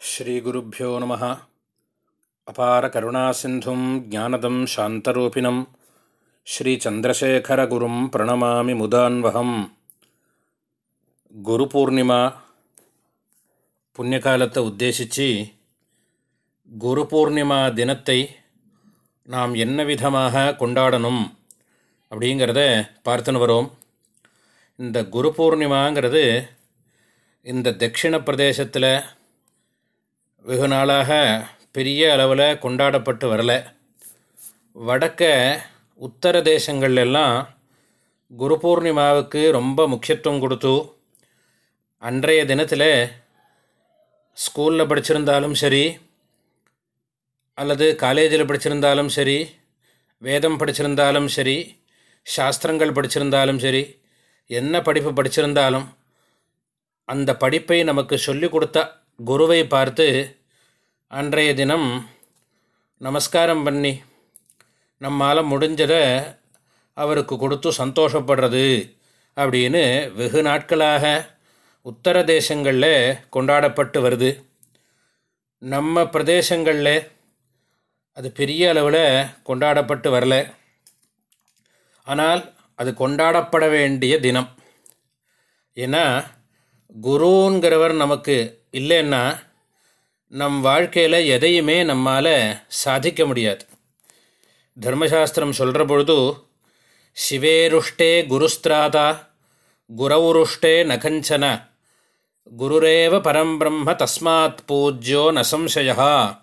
ஸ்ரீகுருப்போ நம. அபார கருணாசிந்தும் ஜானதம் சாந்தரூபிணம். ஸ்ரீச்சந்திரசேகரகுரும் பிரணமாமி முதான்வகம். குரு பூர்ணிமா. புண்ணியகாலத்தை உத்தேசித்து குரு பூர்ணிமா தினத்தை நாம் என்ன விதமாக கொண்டாடணும் அப்படிங்கிறத பார்த்துன்னு வரோம். இந்த குரு பூர்ணிமாங்கிறது இந்த தட்சிண பிரதேசத்தில் வெகு நாளாக பெரிய அளவில் கொண்டாடப்பட்டு வரல. வடக்க உத்தர தேசங்கள்லாம் குரு பூர்ணிமாவுக்கு ரொம்ப முக்கியத்துவம் கொடுத்து அன்றைய தினத்தில் ஸ்கூலில் படிச்சிருந்தாலும் சரி அல்லது காலேஜில் படிச்சிருந்தாலும் சரி வேதம் படிச்சிருந்தாலும் சரி சாஸ்திரங்கள் படிச்சிருந்தாலும் சரி என்ன படிப்பு படிச்சிருந்தாலும் அந்த படிப்பை நமக்கு சொல்லிக் கொடுத்த குருவை பார்த்து அன்றைய தினம் நமஸ்காரம் பண்ணி நம்மால் முடிஞ்சதை அவருக்கு கொடுத்து சந்தோஷப்படுறது அப்படின்னு வெகு நாட்களாக உத்தர தேசங்களில் கொண்டாடப்பட்டு வருது. நம்ம பிரதேசங்களில் அது பெரிய அளவில் கொண்டாடப்பட்டு வரல. ஆனால் அது கொண்டாடப்பட வேண்டிய தினம். ஏன்னா குருங்கிறவர் நமக்கு இல்லைன்னா நம் வாழ்க்கையில் எதையுமே நம்மால் சாதிக்க முடியாது. தர்மசாஸ்திரம் சொல்கிற பொழுது சிவேருஷ்டே குருஸ்திராதா குரவுருஷ்டே நகஞ்சன குருரேவ பரம்பிரம்ம தஸ்மாத் பூஜ்யோ நசம்சயா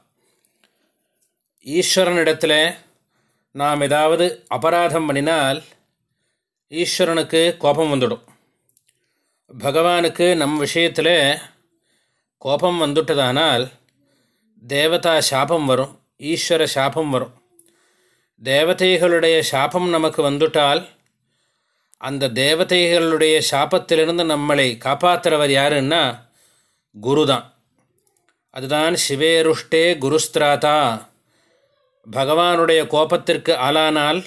ஈஸ்வரனிடத்தில் நாம் ஏதாவது அபராதம் பண்ணினால் ஈஸ்வரனுக்கு கோபம் வந்துடும். பகவானுக்கு நம் விஷயத்தில் கோபம் வந்துட்டதானால் தேவதா சாபம் வரும் ஈஸ்வர சாபம் வரும். தேவதைகளுடைய சாபம் நமக்கு வந்துட்டால் அந்த தேவதைகளுடைய சாபத்திலிருந்து நம்மளை காப்பாற்றுறவர் யாருன்னா குரு தான் அதுதான் சிவேருஷ்டே குருஸ்திராதா. பகவானுடைய கோபத்திற்கு ஆளானால்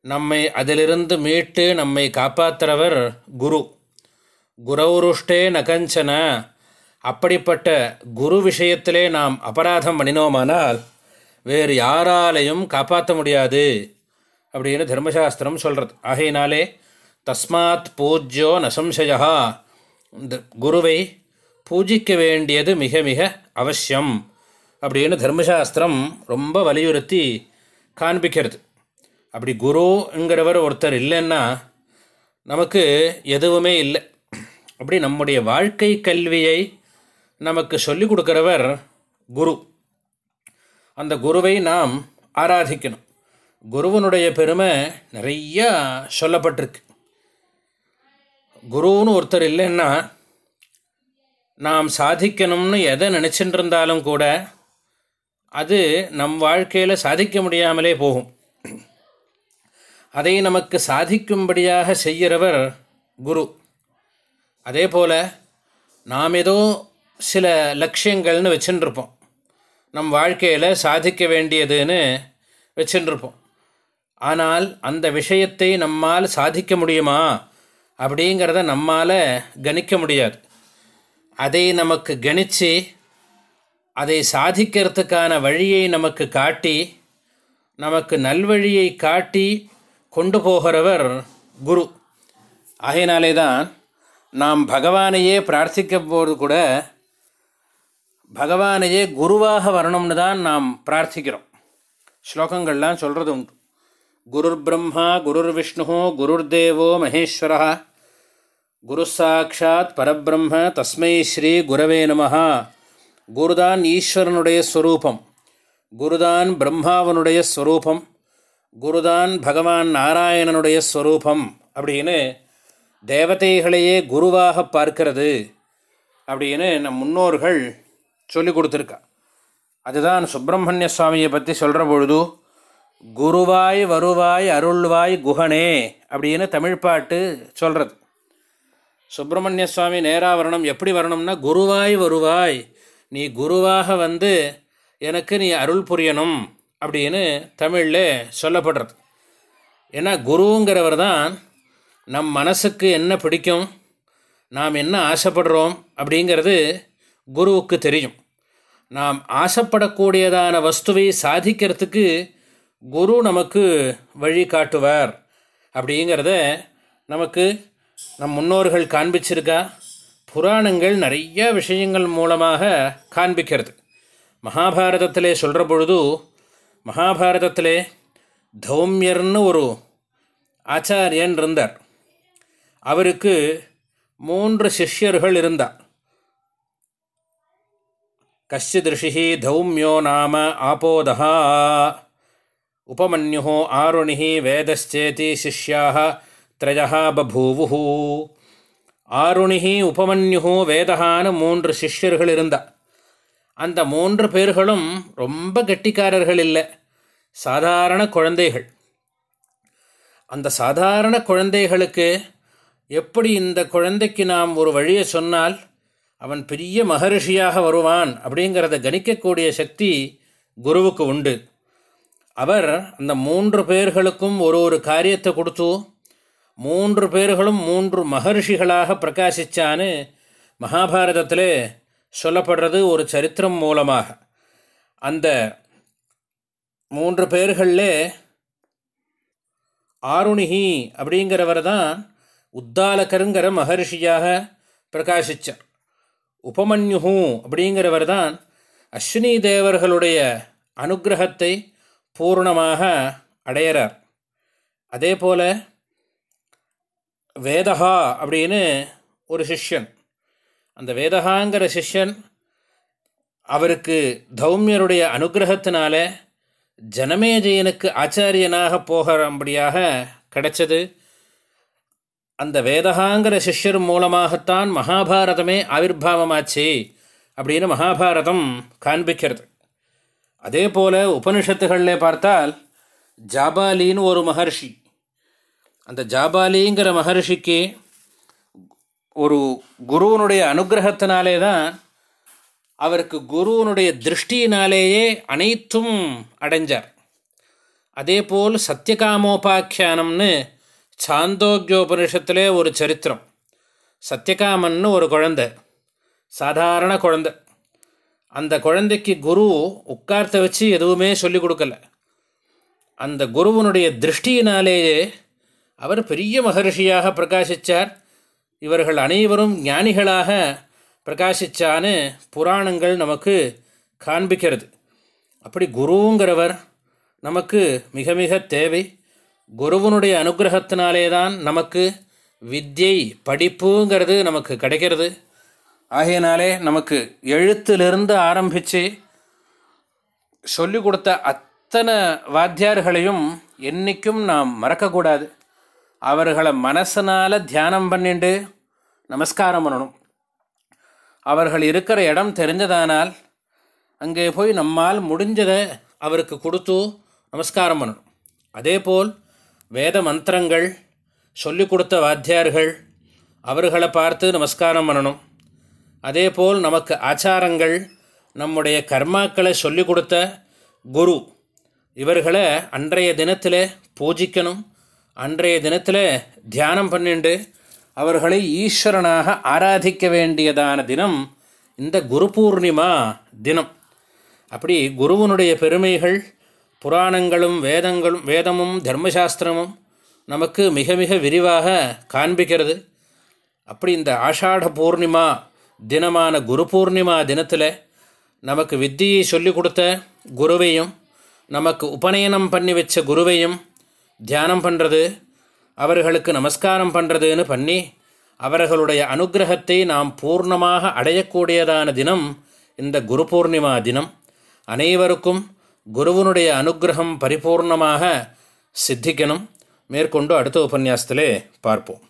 நம்மை அதிலிருந்து மீட்டு நம்மை காப்பாற்றுறவர் குரு. குரவுருஷ்டே நகஞ்சன. அப்படிப்பட்ட குரு விஷயத்திலே நாம் அபராதம் பண்ணினோமானால் வேறு யாராலையும் காப்பாற்ற முடியாது அப்படின்னு தர்மசாஸ்திரம் சொல்கிறது ஆகையினாலே தஸ்மாத் பூஜ்யோ நசம்சயா இந்த குருவை பூஜிக்க வேண்டியது மிக மிக அவசியம் அப்படின்னு தர்மசாஸ்திரம் ரொம்ப வலியுறுத்தி காண்பிக்கிறது. அப்படி குருங்கிறவர் ஒருத்தர் இல்லைன்னா நமக்கு எதுவுமே இல்லை. அப்படி நம்முடைய வாழ்க்கை கல்வியை நமக்கு சொல்லிக் கொடுக்குறவர் குரு. அந்த குருவை நாம் ஆராதிக்கணும். குருவனுடைய பெருமை நிறையா சொல்லப்பட்டிருக்கு. குருன்னு ஒருத்தர் இல்லைன்னா நாம் சாதிக்கணும்னு எதை நினச்சிட்டு இருந்தாலும் கூட அது நம் வாழ்க்கையில் சாதிக்க முடியாமலே போகும். அதை நமக்கு சாதிக்கும்படியாக செய்கிறவர் குரு. அதே போல் நாம் ஏதோ சில லட்சியங்கள்னு வச்சுட்டுருப்போம் நம் வாழ்க்கையில் சாதிக்க வேண்டியதுன்னு வச்சுட்டுருப்போம் ஆனால் அந்த விஷயத்தை நம்மால் சாதிக்க முடியுமா? அப்படிங்கிறத நம்மால் கணிக்க முடியாது. அதை நமக்கு கணித்து அதை சாதிக்கிறதுக்கான வழியை நமக்கு காட்டி நமக்கு நல்வழியை காட்டி கொண்டு போகிறவர் குரு. ஆகையினாலே தான் நாம் பகவானையே பிரார்த்திக்க போது கூட பகவானையே குருவாக வரணும்னு தான் நாம் பிரார்த்திக்கிறோம். ஸ்லோகங்கள்லாம் சொல்கிறது உண்டு. குருர் பிரம்மா குருர் விஷ்ணு குருர் தேவோ மகேஸ்வரா குரு சாட்சாத் பரபிரம்ம தஸ்மை ஸ்ரீ குரவே நமஹா. குருதான் ஈஸ்வரனுடைய ஸ்வரூபம். குருதான் பிரம்மாவனுடைய ஸ்வரூபம். குருதான் பகவான் நாராயணனுடைய ஸ்வரூபம் அப்படின்னு தேவதைகளையே குருவாக பார்க்கிறது அப்படின்னு நம் முன்னோர்கள் சொல்லி கொடுத்துருக்கா. அதுதான் சுப்பிரமணிய சுவாமியை பற்றி சொல்கிற பொழுது குருவாய் வருவாய் அருள்வாய் குஹனே அப்படின்னு தமிழ் பாட்டு சொல்கிறது சுப்பிரமணிய சுவாமி நேராக வரணும் எப்படி வரணும்னா குருவாய் வருவாய் நீ குருவாக வந்து எனக்கு நீ அருள் புரியணும் அப்படின்னு தமிழில் சொல்லப்படுறது. ஏன்னா குருங்கிறவர் தான் நம் மனசுக்கு என்ன பிடிக்கும் நாம் என்ன ஆசைப்படுறோம் அப்படிங்கிறது குருவுக்கு தெரியும். நாம் ஆசைப்படக்கூடியதான வஸ்துவை சாதிக்கிறதுக்கு குரு நமக்கு வழி காட்டுவார் அப்படிங்கிறத நமக்கு நம் முன்னோர்கள் காண்பிச்சிருக்கா? புராணங்கள் நிறைய விஷயங்கள் மூலமாக காண்பிக்கிறது. மகாபாரதத்திலே சொல்கிற பொழுது மகாபாரதத்திலே தௌமியர்னு ஒரு ஆச்சாரியன் இருந்தார். அவருக்கு மூன்று சிஷ்யர்கள் இருந்தார் கஷ்டித் ரிஷி தௌமியோ நாம ஆபோதா உபமன்யு ஆருணி வேதச்சேதி சிஷ்யாக திரயா பபூவு ஆருணி உபமன்யு வேதகான்னு மூன்று சிஷ்யர்கள் இருந்தா. அந்த மூன்று பேர்களும் ரொம்ப கெட்டிக்காரர்கள் இல்லை. சாதாரண குழந்தைகள். அந்த சாதாரண குழந்தைகளுக்கு எப்படி இந்த குழந்தைக்கு நாம் ஒரு வழியை சொன்னால் அவன் பெரிய மகரிஷியாக வருவான் அப்படிங்கிறத கணிக்கக்கூடிய சக்தி குருவுக்கு உண்டு. அவர் அந்த மூன்று பேர்களுக்கும் ஒரு ஒரு காரியத்தை கொடுத்து மூன்று பேர்களும் மூன்று மகர்ஷிகளாக பிரகாசித்தான்னு மகாபாரதத்தில் சொல்லப்படுறது ஒரு சரித்திரம் மூலமாக. அந்த மூன்று பேர்களில் ஆருணிகி அப்படிங்கிறவர் தான் உத்தாலகருங்கிற மகர்ஷியாக பிரகாசித்தார் உபமன்யுஹு அப்படிங்கிறவர் தான் அஸ்வினி தேவர்களுடைய அனுகிரகத்தை பூர்ணமாக அடையிறார். அதே போல் வேதஹா அப்படின்னு ஒரு சிஷ்யன். அந்த வேதகாங்கிற சிஷ்யன் அவருக்கு தௌமியருடைய அனுகிரகத்தினால ஜனமேஜயனுக்கு ஆச்சாரியனாக போகிறபடியாக கிடைச்சது. அந்த வேதகாங்கிற சிஷ்யர் மூலமாகத்தான் மகாபாரதமே ஆவிர்வாவமாச்சு அப்படின்னு மகாபாரதம் காண்பிக்கிறது. அதே போல் உபனிஷத்துகளில் பார்த்தால் ஜாபாலின்னு ஒரு மகர்ஷி. அந்த ஜாபாலிங்கிற மகர்ஷிக்கு ஒரு குருவனுடைய அனுகிரகத்தினாலே தான் அவருக்கு குருவனுடைய திருஷ்டியினாலேயே அனைத்தும் அடைஞ்சார். அதே போல் சத்தியகாமோபாக்கியானம்னு சாந்தோக்கியோபனிஷத்திலே ஒரு சரித்திரம். சத்யகாமன்னு ஒரு குழந்தை. சாதாரண குழந்தை. அந்த குழந்தைக்கு குரு உட்கார்த்த வச்சு எதுவுமே சொல்லிக் கொடுக்கல. அந்த குருவனுடைய திருஷ்டியினாலேயே அவர் பெரிய மகர்ஷியாக பிரகாசித்தார் இவர்கள் அனைவரும் ஞானிகளாக பிரகாசித்தான்னு புராணங்கள் நமக்கு காண்பிக்கிறது. அப்படி குருங்கிறவர் நமக்கு மிக மிக தேவை. குருவனுடைய அனுகிரகத்தினாலே தான் நமக்கு வித்யை படிப்புங்கிறது நமக்கு கிடைக்கிறது. ஆகையினாலே நமக்கு எழுத்திலிருந்து ஆரம்பித்து சொல்லிக் கொடுத்த அத்தனை வாத்தியார்களையும் என்றைக்கும் நாம் மறக்கக்கூடாது. அவர்களை மனசனால் தியானம் பண்ணிட்டு நமஸ்காரம் பண்ணணும். அவர்கள் இருக்கிற இடம் தெரிஞ்சதானால் அங்கே போய் நம்மால் முடிஞ்சதை அவருக்கு கொடுத்து நமஸ்காரம் பண்ணணும். அதே போல் வேத மந்திரங்கள் சொல்லிக் கொடுத்த வாத்தியார்கள் அவர்களை பார்த்து நமஸ்காரம் பண்ணணும். அதே போல் நமக்கு ஆச்சாரங்கள் நம்முடைய கர்மாக்களை சொல்லிக் கொடுத்த குரு இவர்களை அன்றைய தினத்தில் பூஜிக்கணும். அன்றைய தினத்தில் தியானம் பண்ணிண்டு அவர்களை ஈஸ்வரனாக ஆராதிக்க வேண்டியதான தினம் இந்த குரு பூர்ணிமா தினம். அப்படி குருவனுடைய பெருமைகள் புராணங்களும் வேதங்களும் வேதமும் தர்மசாஸ்திரமும் நமக்கு மிக மிக விரிவாக காண்பிக்கிறது. அப்படி இந்த ஆஷாட பூர்ணிமா தினமான குரு பூர்ணிமா தினத்தில் நமக்கு வித்தியை சொல்லிக் கொடுத்த குருவையும் நமக்கு உபநயனம் பண்ணி வச்ச குருவையும் தியானம் பண்ணுறது அவர்களுக்கு நமஸ்காரம் பண்ணுறதுன்னு பண்ணி அவர்களுடைய அனுகிரகத்தை நாம் பூர்ணமாக அடையக்கூடியதான தினம் இந்த குரு பூர்ணிமா தினம். அனைவருக்கும் குருவனுடைய அனுகிரகம் பரிபூர்ணமாக சித்திக்கணும். மேற்கொண்டு அடுத்த உபன்யாசத்திலே பார்ப்போம்.